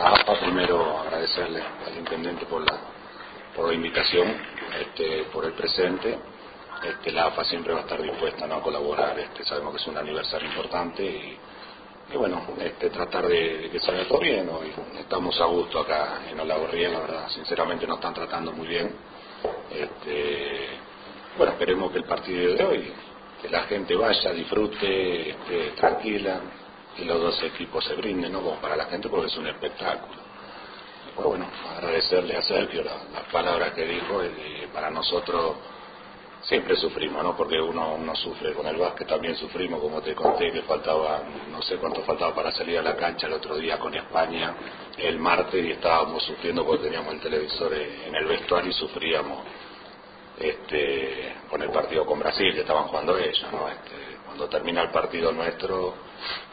la AFA, primero agradecerle al intendente por la, por la invitación, este, por el presente. Este, la AFA siempre va a estar dispuesta a colaborar, este, sabemos que es un aniversario importante y, bueno, este, tratar de, que salga todo bien. Hoy estamos a gusto acá en Olavarría, la verdad, sinceramente nos están tratando muy bien. Este, bueno, esperemos que el partido de hoy, que la gente vaya, disfrute, esté tranquila, y los dos equipos se brinden, ¿no? Como para la gente, porque es un espectáculo. Pues bueno, agradecerle a Sergio las la palabras que dijo, para nosotros siempre sufrimos, ¿no? Porque uno, uno sufre con el básquet, también sufrimos, como te conté, que faltaba, no sé cuánto faltaba para salir a la cancha el otro día con España, el martes, y estábamos sufriendo porque teníamos el televisor en el vestuario y sufríamos este, con el partido con Brasil, que estaban jugando ellos, ¿no? Este, cuando termina el partido nuestro,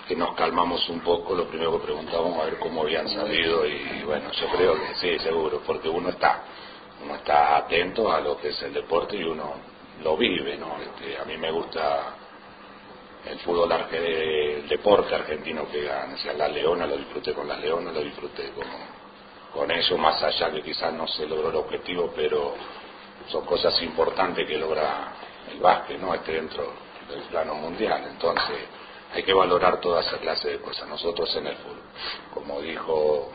que nos calmamos un poco, lo primero que preguntábamos a ver cómo habían salido y bueno, yo creo que sí, seguro, porque uno está, uno está atento a lo que es el deporte y uno lo vive, ¿no? Este, a mí me gusta el fútbol, el deporte argentino que gana, o sea, la Leona lo disfruté con las Leonas, lo disfruté con, con eso, más allá que quizás no se logró el objetivo, pero son cosas importantes que logra el básquet, ¿no? Este dentro del plano mundial, entonces hay que valorar toda esa clase de cosas. Nosotros en el fútbol, como dijo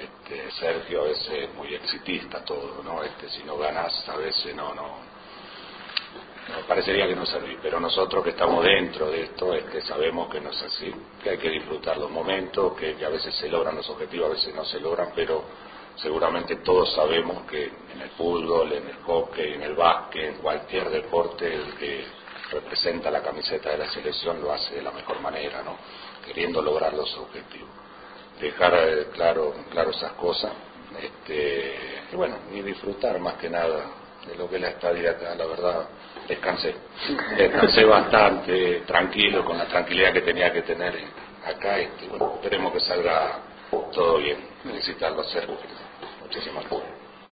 este, Sergio, a veces es muy exitista todo, ¿no? Este, si no ganas, a veces no, no, no parecería que no servís, pero nosotros que estamos dentro de esto es que sabemos que no es así, que hay que disfrutar los momentos, que, que a veces se logran los objetivos, a veces no se logran, pero seguramente todos sabemos que en el fútbol, en el hockey, en el básquet, en cualquier deporte, el que representa la camiseta de la selección lo hace de la mejor manera, ¿no? Queriendo lograr los objetivos. Dejar eh, claro, claro esas cosas, este, y bueno, y disfrutar más que nada de lo que es la estadía acá, la verdad, descansé. Descansé bastante, tranquilo, con la tranquilidad que tenía que tener acá, este, bueno, esperemos que salga todo bien. Felicitarlo a Sergio. Muchísimas gracias.